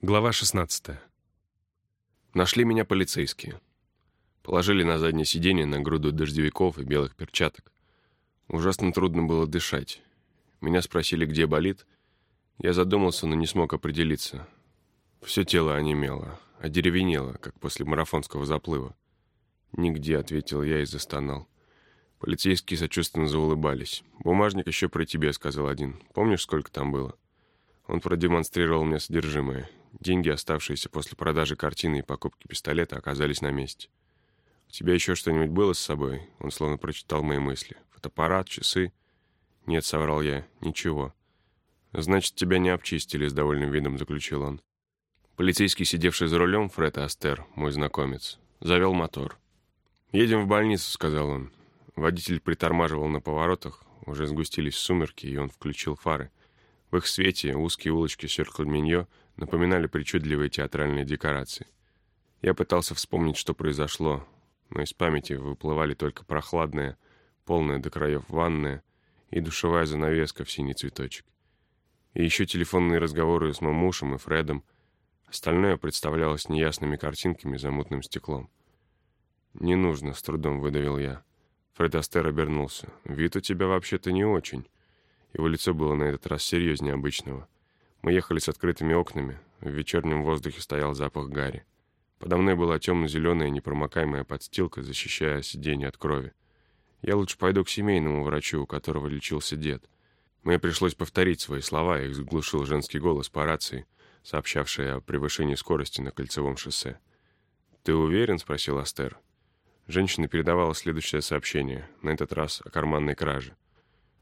Глава 16. Нашли меня полицейские. Положили на заднее сиденье на груду дождевиков и белых перчаток. Ужасно трудно было дышать. Меня спросили, где болит. Я задумался, но не смог определиться. Все тело онемело, одеревенело, как после марафонского заплыва. «Нигде», — ответил я и застонал. Полицейские сочувственно заулыбались. «Бумажник еще при тебе», — сказал один. «Помнишь, сколько там было?» Он продемонстрировал мне содержимое. Деньги, оставшиеся после продажи картины и покупки пистолета, оказались на месте. «У тебя еще что-нибудь было с собой?» Он словно прочитал мои мысли. «Фотоаппарат, часы?» «Нет», — соврал я, — «ничего». «Значит, тебя не обчистили», — с довольным видом заключил он. Полицейский, сидевший за рулем, Фред Астер, мой знакомец, завел мотор. «Едем в больницу», — сказал он. Водитель притормаживал на поворотах, уже сгустились сумерки, и он включил фары. В их свете узкие улочки Сёркль-Миньо напоминали причудливые театральные декорации. Я пытался вспомнить, что произошло, но из памяти выплывали только прохладная, полная до краев ванная и душевая занавеска в синий цветочек. И еще телефонные разговоры с моим мужем и Фредом. Остальное представлялось неясными картинками за мутным стеклом. «Не нужно», — с трудом выдавил я. Фред Астер обернулся. «Вид у тебя вообще-то не очень». Его лицо было на этот раз серьезнее обычного. Мы ехали с открытыми окнами. В вечернем воздухе стоял запах гари. Подо мной была темно-зеленая непромокаемая подстилка, защищая сиденье от крови. Я лучше пойду к семейному врачу, у которого лечился дед. Мне пришлось повторить свои слова, их заглушил женский голос по рации, сообщавший о превышении скорости на кольцевом шоссе. «Ты уверен?» — спросил Астер. Женщина передавала следующее сообщение, на этот раз о карманной краже.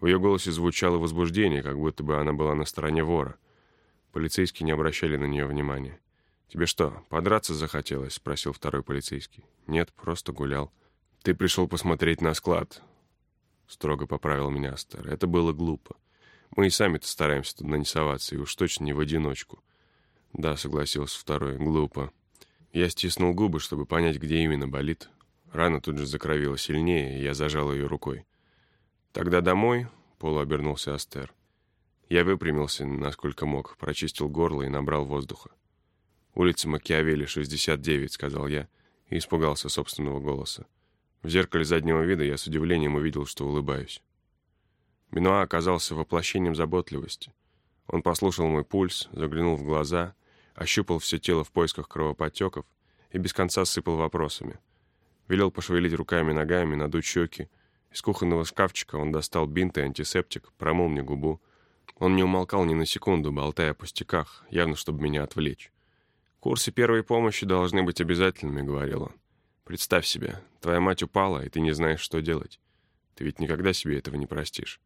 В ее голосе звучало возбуждение, как будто бы она была на стороне вора. Полицейские не обращали на нее внимания. «Тебе что, подраться захотелось?» — спросил второй полицейский. «Нет, просто гулял». «Ты пришел посмотреть на склад», — строго поправил меня Астер. «Это было глупо. Мы и сами-то стараемся туда не соваться, и уж точно не в одиночку». «Да», — согласился второй, — «глупо». Я стиснул губы, чтобы понять, где именно болит. Рана тут же закровила сильнее, и я зажал ее рукой. «Тогда домой?» — полуобернулся Астер. Я выпрямился, насколько мог, прочистил горло и набрал воздуха. «Улица Макиавелли, 69», — сказал я, и испугался собственного голоса. В зеркале заднего вида я с удивлением увидел, что улыбаюсь. Бенуа оказался воплощением заботливости. Он послушал мой пульс, заглянул в глаза, ощупал все тело в поисках кровоподтеков и без конца сыпал вопросами. Велел пошевелить руками и ногами, надуть щеки. Из кухонного шкафчика он достал бинт и антисептик, промыл мне губу. Он не умолкал ни на секунду, болтая о пустяках, явно чтобы меня отвлечь. «Курсы первой помощи должны быть обязательными», — говорил он. «Представь себе, твоя мать упала, и ты не знаешь, что делать. Ты ведь никогда себе этого не простишь».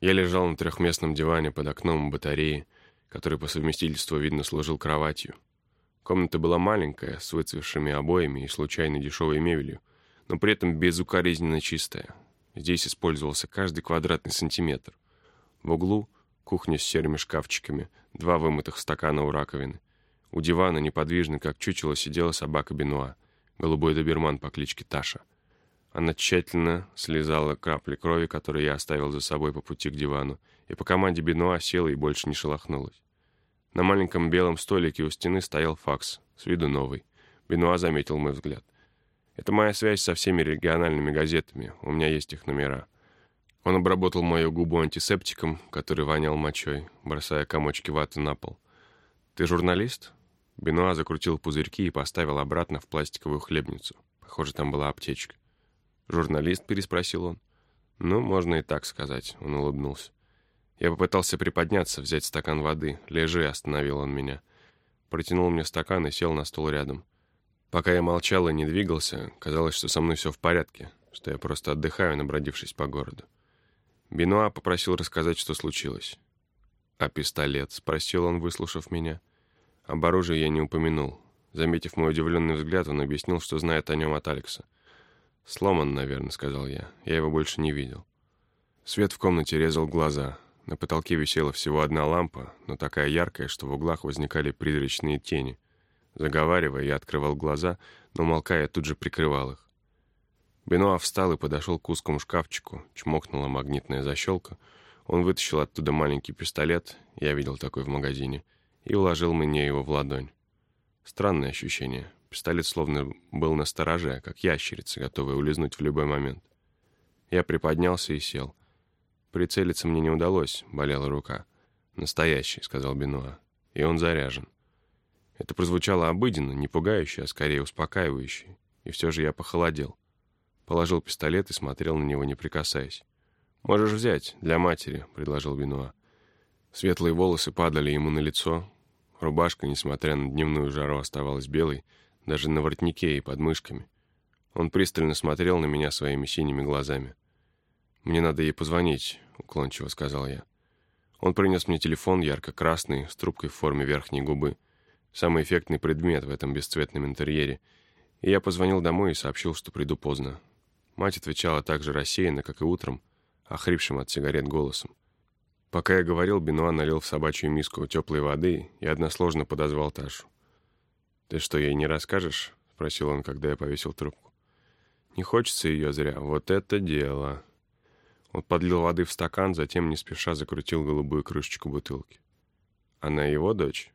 Я лежал на трехместном диване под окном батареи, который по совместительству, видно, служил кроватью. Комната была маленькая, с выцвевшими обоями и случайной дешевой мебелью, но при этом безукоризненно чистая. Здесь использовался каждый квадратный сантиметр. В углу кухня с серыми шкафчиками, два вымытых стакана у раковины. У дивана неподвижно, как чучело, сидела собака Бенуа, голубой доберман по кличке Таша. Она тщательно слезала капли крови, которые я оставил за собой по пути к дивану, и по команде Бенуа села и больше не шелохнулась. На маленьком белом столике у стены стоял факс, с виду новый. Бенуа заметил мой взгляд. «Это моя связь со всеми региональными газетами, у меня есть их номера». Он обработал мою губу антисептиком, который вонял мочой, бросая комочки ваты на пол. «Ты журналист?» Бенуа закрутил пузырьки и поставил обратно в пластиковую хлебницу. Похоже, там была аптечка. «Журналист?» — переспросил он. «Ну, можно и так сказать», — он улыбнулся. Я попытался приподняться, взять стакан воды. «Лежи», — остановил он меня. Протянул мне стакан и сел на стол рядом. Пока я молчал и не двигался, казалось, что со мной все в порядке, что я просто отдыхаю, набродившись по городу. Бенуа попросил рассказать, что случилось. «А пистолет?» — спросил он, выслушав меня. Об оружии я не упомянул. Заметив мой удивленный взгляд, он объяснил, что знает о нем от Алекса. «Сломан, наверное», — сказал я. «Я его больше не видел». Свет в комнате резал глаза. На потолке висела всего одна лампа, но такая яркая, что в углах возникали призрачные тени. Заговаривая, я открывал глаза, но, молкая, тут же прикрывал их. Бенуа встал и подошел к узкому шкафчику, чмокнула магнитная защелка. Он вытащил оттуда маленький пистолет, я видел такой в магазине, и уложил мне его в ладонь. Странное ощущение. Пистолет словно был на стороже, как ящерица, готовая улизнуть в любой момент. Я приподнялся и сел. Прицелиться мне не удалось, болела рука. «Настоящий», — сказал Бенуа. «И он заряжен». Это прозвучало обыденно, не пугающе, а скорее успокаивающе. И все же я похолодел. Положил пистолет и смотрел на него, не прикасаясь. «Можешь взять, для матери», — предложил Бенуа. Светлые волосы падали ему на лицо. Рубашка, несмотря на дневную жару, оставалась белой, даже на воротнике и под мышками. Он пристально смотрел на меня своими синими глазами. «Мне надо ей позвонить», — уклончиво сказал я. Он принес мне телефон, ярко-красный, с трубкой в форме верхней губы. Самый эффектный предмет в этом бесцветном интерьере. И я позвонил домой и сообщил, что приду поздно. Мать отвечала так же рассеянно, как и утром, охрипшим от сигарет голосом. Пока я говорил, Бенуа налил в собачью миску теплой воды и односложно подозвал Ташу. «Ты что, ей не расскажешь?» — спросил он, когда я повесил трубку. «Не хочется ее зря. Вот это дело!» Он подлил воды в стакан, затем не спеша закрутил голубую крышечку бутылки. «Она его дочь?»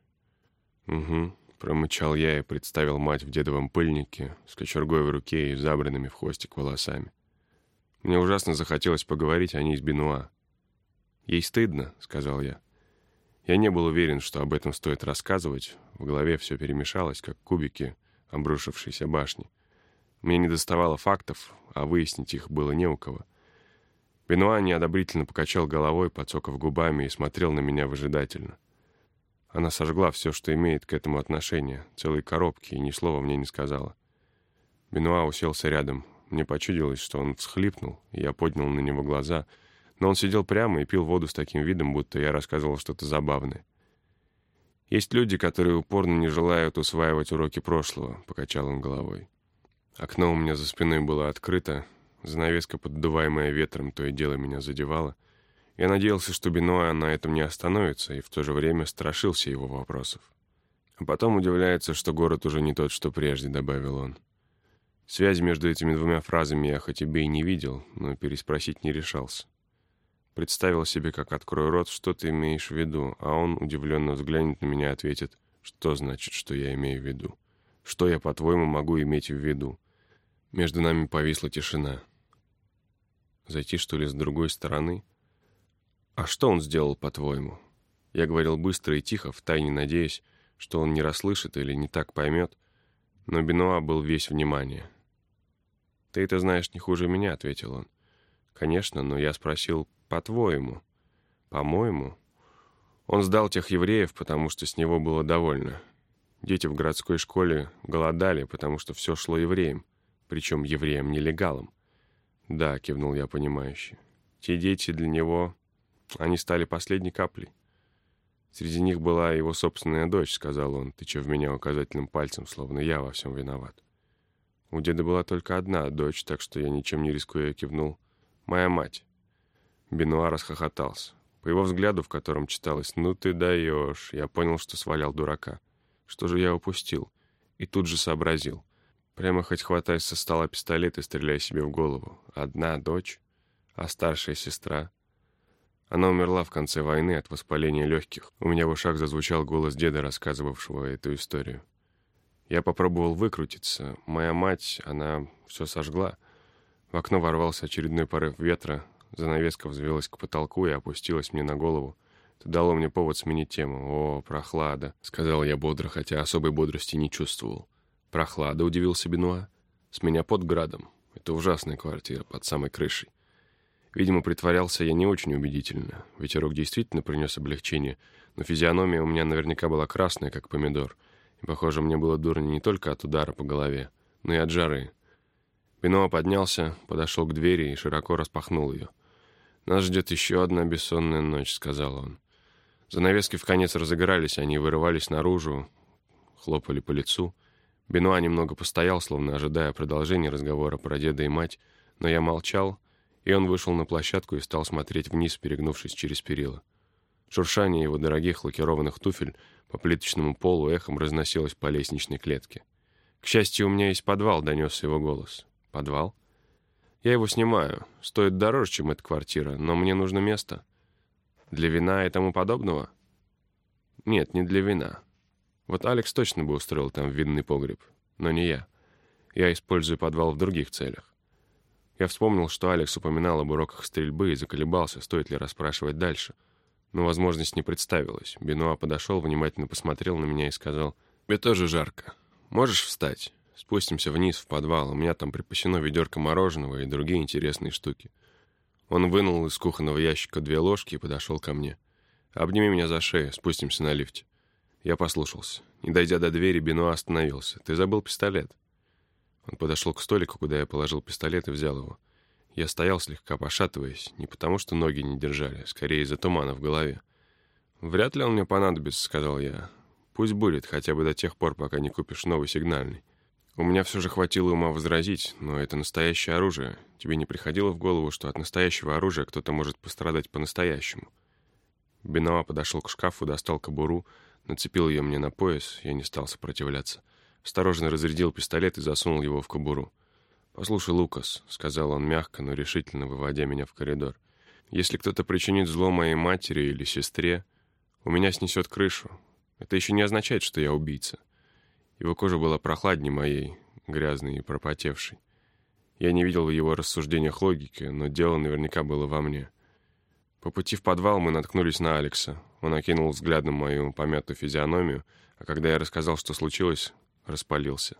«Угу», — промычал я и представил мать в дедовом пыльнике, с кочергой в руке и забранными в хвостик волосами. Мне ужасно захотелось поговорить о ней с Бенуа. «Ей стыдно», — сказал я. Я не был уверен, что об этом стоит рассказывать. В голове все перемешалось, как кубики обрушившейся башни. Мне не доставало фактов, а выяснить их было не у кого. Бенуа неодобрительно покачал головой, подсоков губами и смотрел на меня выжидательно. Она сожгла все, что имеет к этому отношение, целые коробки, и ни слова мне не сказала. Бенуа уселся рядом. Мне почудилось, что он всхлипнул, и я поднял на него глаза, но он сидел прямо и пил воду с таким видом, будто я рассказывал что-то забавное. «Есть люди, которые упорно не желают усваивать уроки прошлого», — покачал он головой. Окно у меня за спиной было открыто, Занавеска, поддуваемая ветром, то и дело меня задевала. Я надеялся, что Бенуа на этом не остановится, и в то же время страшился его вопросов. А потом удивляется, что город уже не тот, что прежде, добавил он. Связи между этими двумя фразами я хоть и и не видел, но переспросить не решался. Представил себе, как открою рот, что ты имеешь в виду, а он удивленно взглянет на меня и ответит, что значит, что я имею в виду. Что я, по-твоему, могу иметь в виду? Между нами повисла тишина. Зайти, что ли, с другой стороны? А что он сделал, по-твоему? Я говорил быстро и тихо, втайне надеясь, что он не расслышит или не так поймет, но Бенуа был весь внимание. «Ты это знаешь не хуже меня», — ответил он. «Конечно, но я спросил, по-твоему?» «По-моему?» Он сдал тех евреев, потому что с него было довольно. Дети в городской школе голодали, потому что все шло евреям, причем евреям-нелегалам. «Да», — кивнул я понимающе. «Те дети для него, они стали последней каплей». «Среди них была его собственная дочь», — сказал он, тыча в меня указательным пальцем, словно я во всем виноват. У деда была только одна дочь, так что я ничем не рискуя кивнул. «Моя мать». Бенуа расхохотался. По его взгляду, в котором читалось «Ну ты даешь», я понял, что свалял дурака. Что же я упустил? И тут же сообразил. Прямо хоть хватай со стола пистолет и стреляй себе в голову. Одна дочь, а старшая сестра. Она умерла в конце войны от воспаления легких. У меня в ушах зазвучал голос деда, рассказывавшего эту историю. Я попробовал выкрутиться. Моя мать, она все сожгла. В окно ворвался очередной порыв ветра, занавеска взвелась к потолку и опустилась мне на голову. Это дало мне повод сменить тему. «О, прохлада», — сказал я бодро, хотя особой бодрости не чувствовал. «Прохлада», — удивился Бенуа. «С меня под градом. Это ужасная квартира под самой крышей». Видимо, притворялся я не очень убедительно. Ветерок действительно принес облегчение, но физиономия у меня наверняка была красная, как помидор. И, похоже, мне было дурно не только от удара по голове, но и от жары. Бенуа поднялся, подошел к двери и широко распахнул ее. «Нас ждет еще одна бессонная ночь», — сказал он. Занавески в конец разыгрались, они вырывались наружу, хлопали по лицу. Бенуа немного постоял, словно ожидая продолжения разговора про деда и мать, но я молчал, и он вышел на площадку и стал смотреть вниз, перегнувшись через перила. Шуршание его дорогих лакированных туфель по плиточному полу эхом разносилось по лестничной клетке. «К счастью, у меня есть подвал», — донесся его голос. «Подвал?» «Я его снимаю. Стоит дороже, чем эта квартира, но мне нужно место». «Для вина и тому подобного?» Нет, не для вина. Вот Алекс точно бы устроил там винный погреб, но не я. Я использую подвал в других целях. Я вспомнил, что Алекс упоминал об уроках стрельбы и заколебался, стоит ли расспрашивать дальше. Но возможность не представилась. Бенуа подошел, внимательно посмотрел на меня и сказал, «Мне тоже жарко. Можешь встать? Спустимся вниз в подвал. У меня там припасено ведерко мороженого и другие интересные штуки». Он вынул из кухонного ящика две ложки и подошел ко мне. «Обними меня за шею, спустимся на лифте». Я послушался. Не дойдя до двери, Бенуа остановился. «Ты забыл пистолет?» Он подошел к столику, куда я положил пистолет и взял его. Я стоял, слегка пошатываясь, не потому что ноги не держали, а скорее из-за тумана в голове. «Вряд ли он мне понадобится», — сказал я. «Пусть будет, хотя бы до тех пор, пока не купишь новый сигнальный». У меня все же хватило ума возразить, но это настоящее оружие. Тебе не приходило в голову, что от настоящего оружия кто-то может пострадать по-настоящему? Бенова подошел к шкафу, достал кобуру, нацепил ее мне на пояс, я не стал сопротивляться. Осторожно разрядил пистолет и засунул его в кобуру. «Послушай, Лукас», — сказал он мягко, но решительно, выводя меня в коридор, «если кто-то причинит зло моей матери или сестре, у меня снесет крышу. Это еще не означает, что я убийца». Его кожа была прохладнее моей, грязной и пропотевшей. Я не видел в его рассуждениях логики, но дело наверняка было во мне. По пути в подвал мы наткнулись на Алекса. Он окинул взглядом мою помятую физиономию, а когда я рассказал, что случилось, распалился.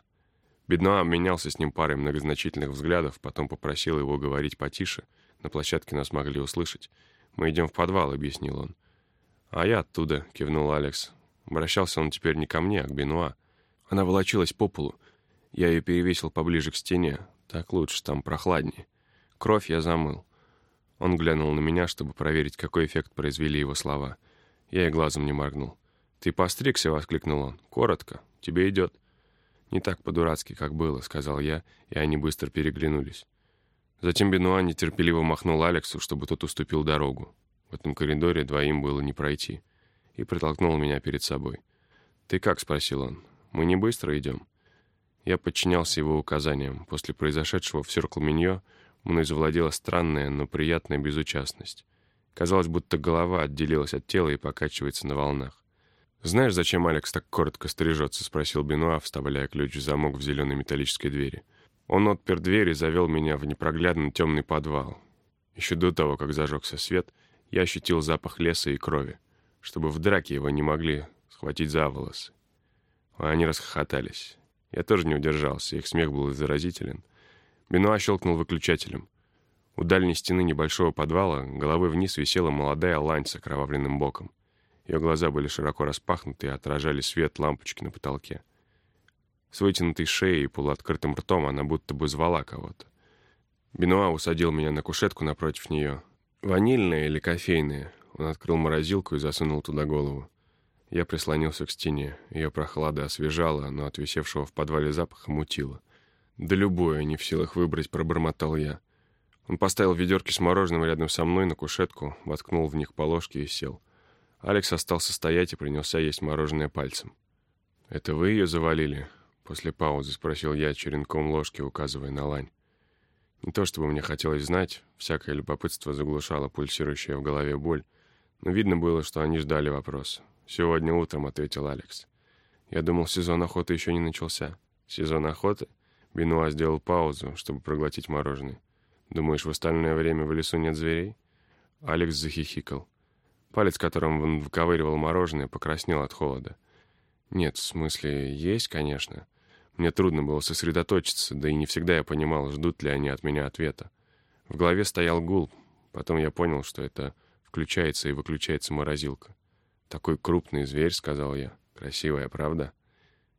Бедно обменялся с ним парой многозначительных взглядов, потом попросил его говорить потише. На площадке нас могли услышать. «Мы идем в подвал», — объяснил он. «А я оттуда», — кивнул Алекс. Обращался он теперь не ко мне, а к Бенуа. Она волочилась по полу. Я ее перевесил поближе к стене. Так лучше, там прохладнее. Кровь я замыл. Он глянул на меня, чтобы проверить, какой эффект произвели его слова. Я и глазом не моргнул. «Ты постригся?» — воскликнул он. «Коротко. Тебе идет». «Не так по-дурацки, как было», — сказал я, и они быстро переглянулись. Затем Бенуа нетерпеливо махнул Алексу, чтобы тот уступил дорогу. В этом коридоре двоим было не пройти. И протолкнул меня перед собой. «Ты как?» — спросил он. «Мы не быстро идем». Я подчинялся его указаниям. После произошедшего в Сёркл-Миньо мной завладела странная, но приятная безучастность. Казалось, будто голова отделилась от тела и покачивается на волнах. «Знаешь, зачем Алекс так коротко стрижется?» — спросил Бенуа, вставляя ключ в замок в зеленой металлической двери. Он отпер дверь и завел меня в непроглядный темный подвал. Еще до того, как зажегся свет, я ощутил запах леса и крови, чтобы в драке его не могли схватить за волосы. Они расхохотались. Я тоже не удержался, их смех был заразителен. Бенуа щелкнул выключателем. У дальней стены небольшого подвала головой вниз висела молодая лань с окровавленным боком. Ее глаза были широко распахнуты и отражали свет лампочки на потолке. С вытянутой шеей и полуоткрытым ртом она будто бы звала кого-то. Бенуа усадил меня на кушетку напротив нее. «Ванильная или кофейная?» Он открыл морозилку и засунул туда голову. Я прислонился к стене. Ее прохлада освежала, но от висевшего в подвале запаха мутило. «Да любое, не в силах выбрать», — пробормотал я. Он поставил ведерки с мороженым рядом со мной на кушетку, воткнул в них положки и сел. Алекс остался стоять и принялся есть мороженое пальцем. «Это вы ее завалили?» После паузы спросил я черенком ложки, указывая на лань. Не то чтобы мне хотелось знать, всякое любопытство заглушало пульсирующая в голове боль, но видно было, что они ждали вопроса. «Сегодня утром», — ответил Алекс. «Я думал, сезон охоты еще не начался». «Сезон охоты?» Бенуа сделал паузу, чтобы проглотить мороженое. «Думаешь, в остальное время в лесу нет зверей?» Алекс захихикал. Палец, которым он выковыривал мороженое, покраснел от холода. Нет, в смысле, есть, конечно. Мне трудно было сосредоточиться, да и не всегда я понимал, ждут ли они от меня ответа. В голове стоял гул, потом я понял, что это включается и выключается морозилка. «Такой крупный зверь», — сказал я. «Красивая, правда?»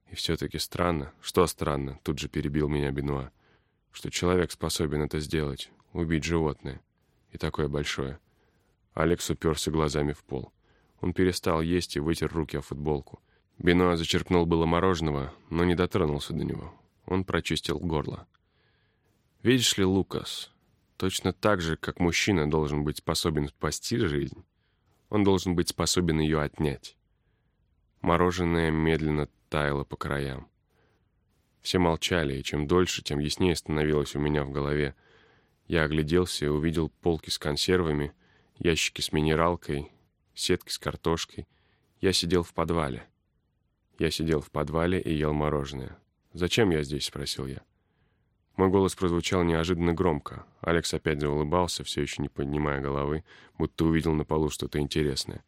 «И все-таки странно». «Что странно?» — тут же перебил меня Бенуа. «Что человек способен это сделать, убить животное. И такое большое». Алекс уперся глазами в пол. Он перестал есть и вытер руки о футболку. Бенуа зачерпнул было мороженого, но не дотронулся до него. Он прочистил горло. «Видишь ли, Лукас, точно так же, как мужчина должен быть способен спасти жизнь, он должен быть способен ее отнять». Мороженое медленно таяло по краям. Все молчали, и чем дольше, тем яснее становилось у меня в голове. Я огляделся и увидел полки с консервами — ящики с минералкой, сетки с картошкой Я сидел в подвале. Я сидел в подвале и ел мороженое. «Зачем я здесь?» — спросил я. Мой голос прозвучал неожиданно громко. Алекс опять заулыбался, все еще не поднимая головы, будто увидел на полу что-то интересное.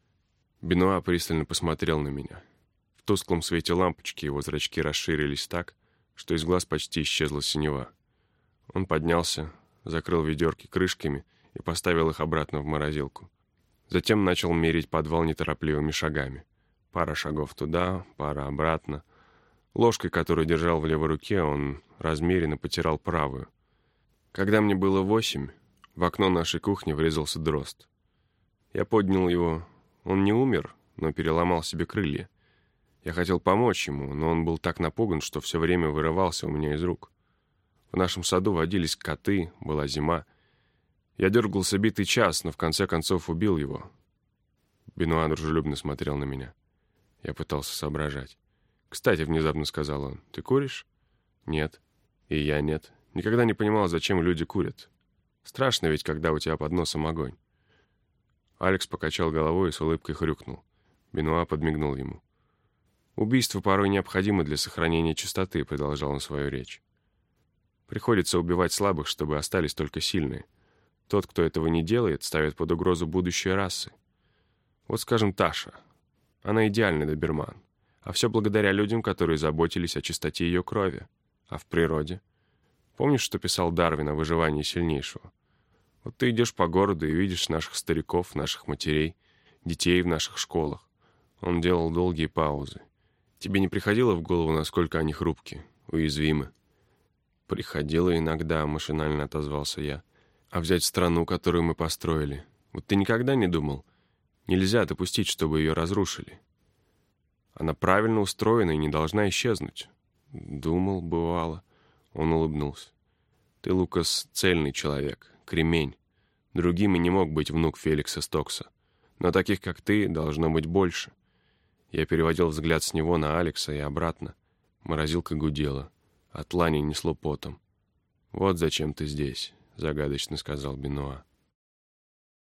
Бенуа пристально посмотрел на меня. В тусклом свете лампочки его зрачки расширились так, что из глаз почти исчезла синева. Он поднялся, закрыл ведерки крышками и поставил их обратно в морозилку. Затем начал мерить подвал неторопливыми шагами. Пара шагов туда, пара обратно. Ложкой, которую держал в левой руке, он размеренно потирал правую. Когда мне было восемь, в окно нашей кухни врезался дрозд. Я поднял его. Он не умер, но переломал себе крылья. Я хотел помочь ему, но он был так напуган, что все время вырывался у меня из рук. В нашем саду водились коты, была зима. Я дергался битый час, но в конце концов убил его. Бенуа дружелюбно смотрел на меня. Я пытался соображать. «Кстати», — внезапно сказал он, — «ты куришь?» «Нет». «И я нет. Никогда не понимал, зачем люди курят. Страшно ведь, когда у тебя под носом огонь». Алекс покачал головой и с улыбкой хрюкнул. Бенуа подмигнул ему. «Убийство порой необходимо для сохранения чистоты», — продолжал он свою речь. «Приходится убивать слабых, чтобы остались только сильные. Тот, кто этого не делает, ставит под угрозу будущее расы. Вот, скажем, Таша. Она идеальный доберман. А все благодаря людям, которые заботились о чистоте ее крови. А в природе? Помнишь, что писал Дарвин о выживании сильнейшего? Вот ты идешь по городу и видишь наших стариков, наших матерей, детей в наших школах. Он делал долгие паузы. Тебе не приходило в голову, насколько они хрупкие, уязвимы? Приходило иногда, машинально отозвался я. А взять страну, которую мы построили? Вот ты никогда не думал? Нельзя допустить, чтобы ее разрушили. Она правильно устроена и не должна исчезнуть. Думал, бывало. Он улыбнулся. Ты, Лукас, цельный человек, кремень. Другим и не мог быть внук Феликса Стокса. Но таких, как ты, должно быть больше. Я переводил взгляд с него на Алекса и обратно. Морозилка гудела. От лани несло потом. «Вот зачем ты здесь», — загадочно сказал Бенуа.